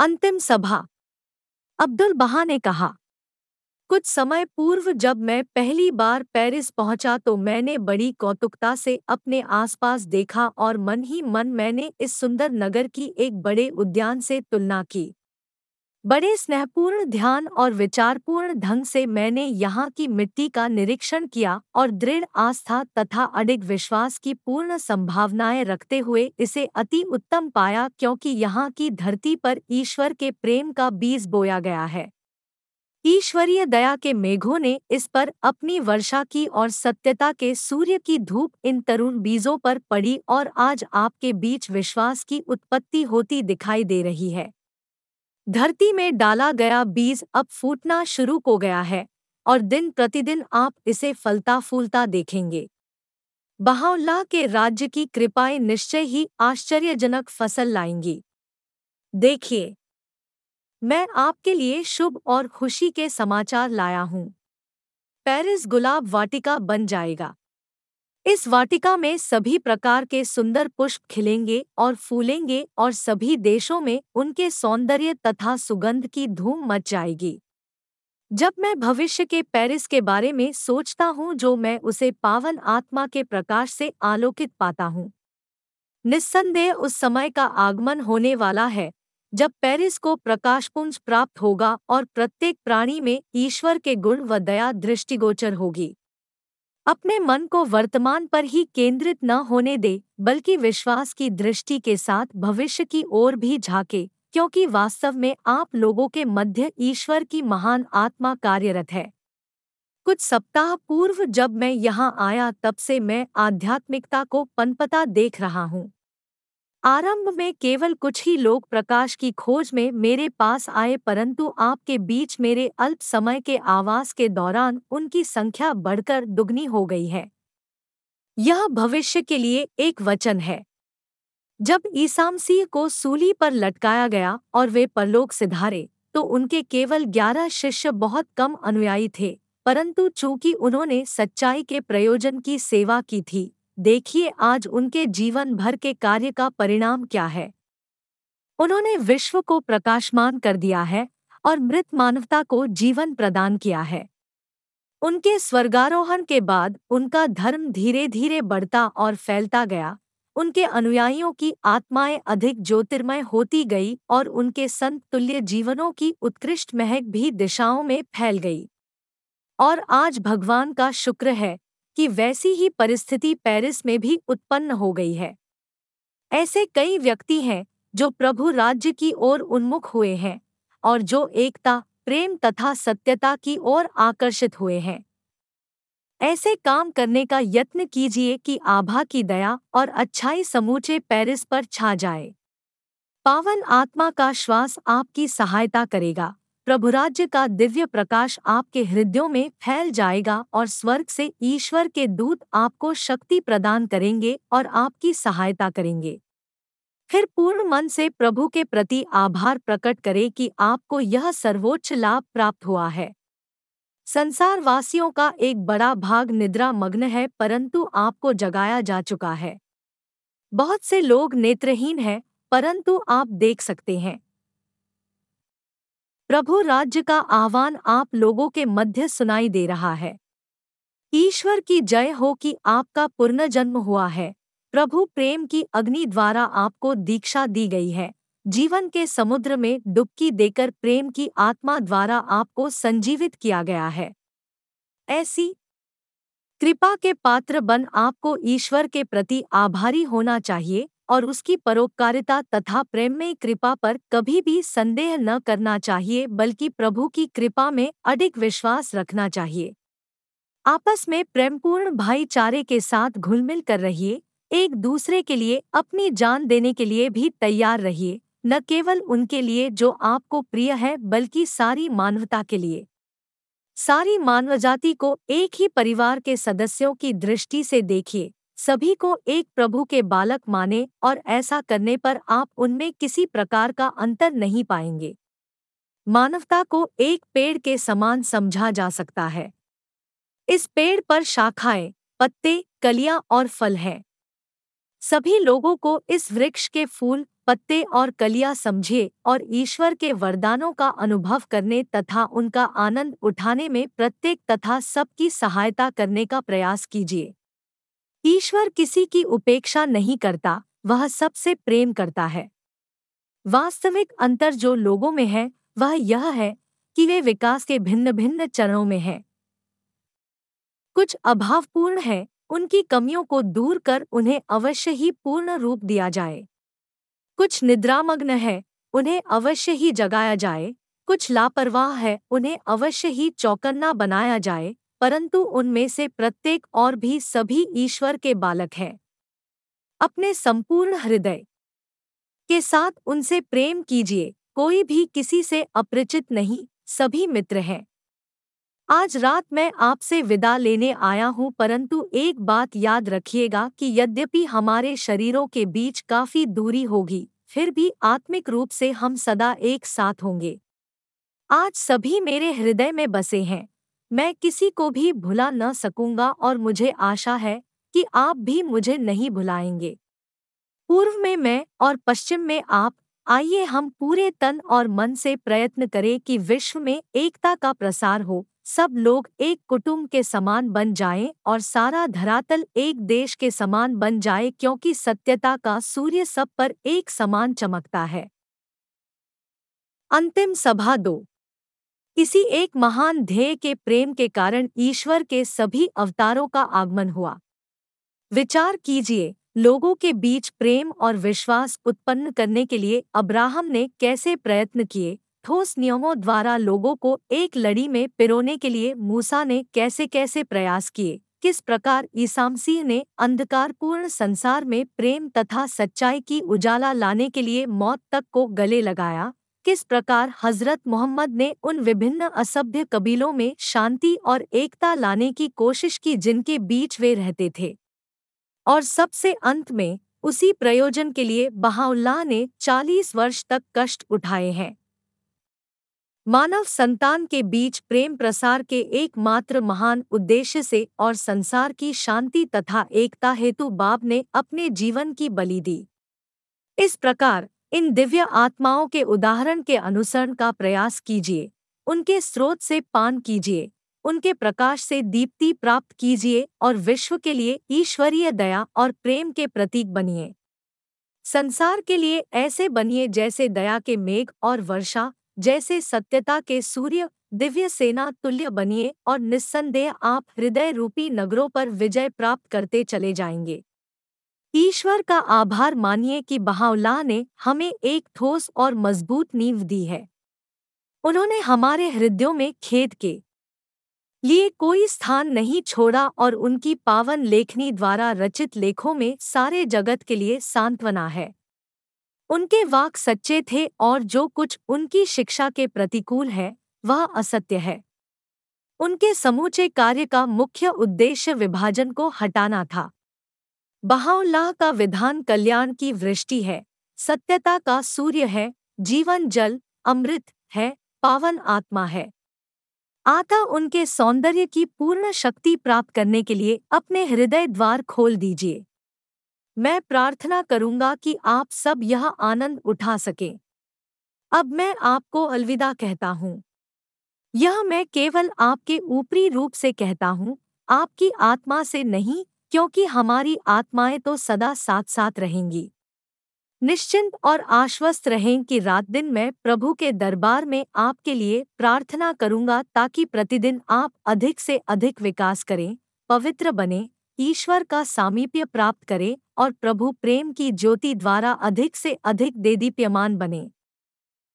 अंतिम सभा। अब्दुल बहा ने कहा, कुछ समय पूर्व जब मैं पहली बार पेरिस पहुँचा तो मैंने बड़ी कौतुकता से अपने आसपास देखा और मन ही मन मैंने इस सुंदर नगर की एक बड़े उद्यान से तुलना की। बड़े स्नेहपूर्ण ध्यान और विचारपूर्ण ढंग से मैंने यहाँ की मिट्टी का निरीक्षण किया और दृढ़ आस्था तथा अडिग विश्वास की पूर्ण संभावनाएँ रखते हुए इसे अति उत्तम पाया क्योंकि यहाँ की धरती पर ईश्वर के प्रेम का बीज बोया गया है। ईश्वरीय दया के मेघों ने इस पर अपनी वर्षा की और सत्यता के सूर्य की धूप इन तरुण बीजों पर पड़ी और आज आपके बीच विश्वास की उत्पत्ति होती दिखाई दे रही है। धरती में डाला गया बीज अब फूटना शुरू हो गया है और दिन प्रतिदिन आप इसे फलता फूलता देखेंगे। बहाउल्लाह के राज्य की कृपाएँ निश्चय ही आश्चर्यजनक फ़सल लाएँगी। देखिए, मैं आपके लिए शुभ और खुशी के समाचार लाया हूँ। पेरिस गुलाब वाटिका बन जाएगा। इस वाटिका में सभी प्रकार के सुंदर पुष्प खिलेंगे और फूलेंगे और सभी देशों में उनके सौंदर्य तथा सुगंध की धूम मच जाएगी। जब मैं भविष्य के पेरिस के बारे में सोचता हूँ जो मैं उसे पावन आत्मा के प्रकाश से आलोकित पाता हूँ। निस्संदेह उस समय का आगमन होने वाला है, जब पेरिस को प्रकाशपुंज प्राप्त होगा और प्रत्येक प्राणी में ईश्वर के गुण व दया दृष्टिगोचर होगी। अपने मन को वर्तमान पर ही केंद्रित न होने दे, बल्कि विश्वास की दृष्टि के साथ भविष्य की ओर भी झाके, क्योंकि वास्तव में आप लोगों के मध्य ईश्वर की महान आत्मा कार्यरत है। कुछ सप्ताह पूर्व जब मैं यहाँ आया तब से मैं आध्यात्मिकता को पनपता देख रहा हूँ। आरंभ में केवल कुछ ही लोग प्रकाश की खोज में मेरे पास आए, परंतु आपके बीच मेरे अल्प समय के आवास के दौरान उनकी संख्या बढ़कर दुगनी हो गई है। यह भविष्य के लिए एक वचन है। जब ईसामसीह को सूली पर लटकाया गया और वे परलोक सिधारे तो उनके केवल ग्यारह शिष्य बहुत कम अनुयायी थे, परंतु चूँकि उन्होंने सच्चाई के प्रयोजन की सेवा की थी देखिए आज उनके जीवन भर के कार्य का परिणाम क्या है। उन्होंने विश्व को प्रकाशमान कर दिया है और मृत मानवता को जीवन प्रदान किया है। उनके स्वर्गारोहण के बाद उनका धर्म धीरे धीरे बढ़ता और फैलता गया। उनके अनुयायियों की आत्माएँ अधिक ज्योतिर्मय होती गई और उनके संत तुल्य जीवनों की उत्कृष्ट महक भी दिशाओं में फैल गई। और आज भगवान का शुक्र है कि वैसी ही परिस्थिति पेरिस में भी उत्पन्न हो गई है। ऐसे कई व्यक्ति हैं जो प्रभु राज्य की ओर उन्मुख हुए हैं और जो एकता, प्रेम तथा सत्यता की ओर आकर्षित हुए हैं। ऐसे काम करने का यत्न कीजिए कि आभा की दया और अच्छाई समूचे पेरिस पर छा जाए। पावन आत्मा का श्वास आपकी सहायता करेगा। प्रभुराज्य का दिव्य प्रकाश आपके हृदयों में फैल जाएगा और स्वर्ग से ईश्वर के दूत आपको शक्ति प्रदान करेंगे और आपकी सहायता करेंगे। फिर पूर्ण मन से प्रभु के प्रति आभार प्रकट करें कि आपको यह सर्वोच्च लाभ प्राप्त हुआ है। संसार वासियों का एक बड़ा भाग निद्रा मग्न है, परंतु आपको जगाया जा चुका है। बहुत से लोग नेत्रहीन हैं, परंतु आप देख सकते हैं। प्रभु राज्य का आह्वान आप लोगों के मध्य सुनाई दे रहा है। ईश्वर की जय हो कि आपका पुनर्जन्म हुआ है। प्रभु प्रेम की अग्नि द्वारा आपको दीक्षा दी गई है। जीवन के समुद्र में डुबकी देकर प्रेम की आत्मा द्वारा आपको संजीवित किया गया है। ऐसी कृपा के पात्र बन आपको ईश्वर के प्रति आभारी होना चाहिए। और उसकी परोपकारिता तथा प्रेम में कृपा पर कभी भी संदेह न करना चाहिए, बल्कि प्रभु की कृपा में अधिक विश्वास रखना चाहिए। आपस में प्रेमपूर्ण भाईचारे के साथ घुलमिल कर रहिए, एक दूसरे के लिए अपनी जान देने के लिए भी तैयार रहिए, न केवल उनके लिए जो आपको प्रिय है, बल्कि सारी मानवता के लिए। सारी मानवजाति को एक ही परिवार के सदस्यों की दृष्टि से देखिए। सभी को एक प्रभु के बालक माने और ऐसा करने पर आप उनमें किसी प्रकार का अंतर नहीं पाएँगे। मानवता को एक पेड़ के समान समझा जा सकता है। इस पेड़ पर शाखाएँ, पत्ते, कलियाँ और फल हैं। सभी लोगों को इस वृक्ष के फूल, पत्ते और कलियाँ समझिए और ईश्वर के वरदानों का अनुभव करने तथा उनका आनंद उठाने में प्रत्येक तथा सबकी सहायता करने का प्रयास कीजिए। ईश्वर किसी की उपेक्षा नहीं करता, वह सबसे प्रेम करता है। वास्तविक अंतर जो लोगों में है, वह यह है कि वे विकास के भिन्न भिन्न चरणों में हैं। कुछ अभावपूर्ण है, उनकी कमियों को दूर कर उन्हें अवश्य ही पूर्ण रूप दिया जाए। कुछ निद्रामग्न है, उन्हें अवश्य ही जगाया जाए। कुछ लापरवाह है, उन्हें अवश्य ही चौकन्ना बनाया जाए। परंतु उनमें से प्रत्येक और भी सभी ईश्वर के बालक हैं। अपने संपूर्ण हृदय के साथ उनसे प्रेम कीजिए, कोई भी किसी से अपरिचित नहीं, सभी मित्र हैं। आज रात मैं आपसे विदा लेने आया हूँ, परंतु एक बात याद रखिएगा कि यद्यपि हमारे शरीरों के बीच काफ़ी दूरी होगी, फिर भी आत्मिक रूप से हम सदा एक साथ होंगे। आज सभी मेरे हृदय में बसे हैं। मैं किसी को भी भुला न सकूँगा और मुझे आशा है कि आप भी मुझे नहीं भुलाएँगे। पूर्व में मैं और पश्चिम में आप, आइए हम पूरे तन और मन से प्रयत्न करें कि विश्व में एकता का प्रसार हो, सब लोग एक कुटुंब के समान बन जाएँ और सारा धरातल एक देश के समान बन जाए क्योंकि सत्यता का सूर्य सब पर एक समान चमकता है। अंतिम सभा दो। इसी एक महान ध्येय के प्रेम के कारण ईश्वर के सभी अवतारों का आगमन हुआ। विचार कीजिए, लोगों के बीच प्रेम और विश्वास उत्पन्न करने के लिए अब्राहम ने कैसे प्रयत्न किए? ठोस नियमों द्वारा लोगों को एक लड़ी में पिरोने के लिए मूसा ने कैसे कैसे प्रयास किए? किस प्रकार ईसामसीह ने अंधकारपूर्ण संसार में प्रेम तथा सच्चाई की उजाला लाने के लिए मौत तक को गले लगाया? किस प्रकार हज़रत मोहम्मद ने उन विभिन्न असभ्य कबीलों में शांति और एकता लाने की कोशिश की जिनके बीच वे रहते थे? और सबसे अंत में, उसी प्रयोजन के लिए बहाउल्लाह ने चालीस वर्ष तक कष्ट उठाए हैं। मानव संतान के बीच प्रेम प्रसार के एकमात्र महान उद्देश्य से और संसार की शांति तथा एकता हेतु बाप ने अपने जीवन की बलि दी। इस प्रकार इन दिव्य आत्माओं के उदाहरण के अनुसरण का प्रयास कीजिए। उनके स्रोत से पान कीजिए। उनके प्रकाश से दीप्ति प्राप्त कीजिए और विश्व के लिए ईश्वरीय दया और प्रेम के प्रतीक बनिए। संसार के लिए ऐसे बनिए जैसे दया के मेघ और वर्षा, जैसे सत्यता के सूर्य, दिव्य सेना तुल्य बनिए और निस्संदेह आप हृदय रूपी नगरों पर विजय प्राप्त करते चले जाएँगे। ईश्वर का आभार मानिए कि बहाउल्लाह ने हमें एक ठोस और मज़बूत नींव दी है। उन्होंने हमारे हृदयों में खेद के लिए कोई स्थान नहीं छोड़ा और उनकी पावन लेखनी द्वारा रचित लेखों में सारे जगत के लिए सांत्वना है। उनके वाक सच्चे थे और जो कुछ उनकी शिक्षा के प्रतिकूल है, वह असत्य है। उनके समूचे कार्य का मुख्य उद्देश्य विभाजन को हटाना था। बहाउल्लाह का विधान कल्याण की वृष्टि है, सत्यता का सूर्य है, जीवन जल, अमृत है, पावन आत्मा है। आता उनके सौंदर्य की पूर्ण शक्ति प्राप्त करने के लिए अपने हृदय द्वार खोल दीजिए। मैं प्रार्थना करूँगा कि आप सब यह आनंद उठा सकें। अब मैं आपको अलविदा कहता हूँ। यह मैं केवल आपके ऊपरी रूप से कहता हूँ, आपकी आत्मा से नहीं क्योंकि हमारी आत्माएँ तो सदा साथ साथ रहेंगी। निश्चिंत और आश्वस्त रहें कि रात दिन मैं प्रभु के दरबार में आपके लिए प्रार्थना करूँगा ताकि प्रतिदिन आप अधिक से अधिक विकास करें, पवित्र बने, ईश्वर का सामीप्य प्राप्त करें और प्रभु प्रेम की ज्योति द्वारा अधिक से अधिक देदीप्यमान बने।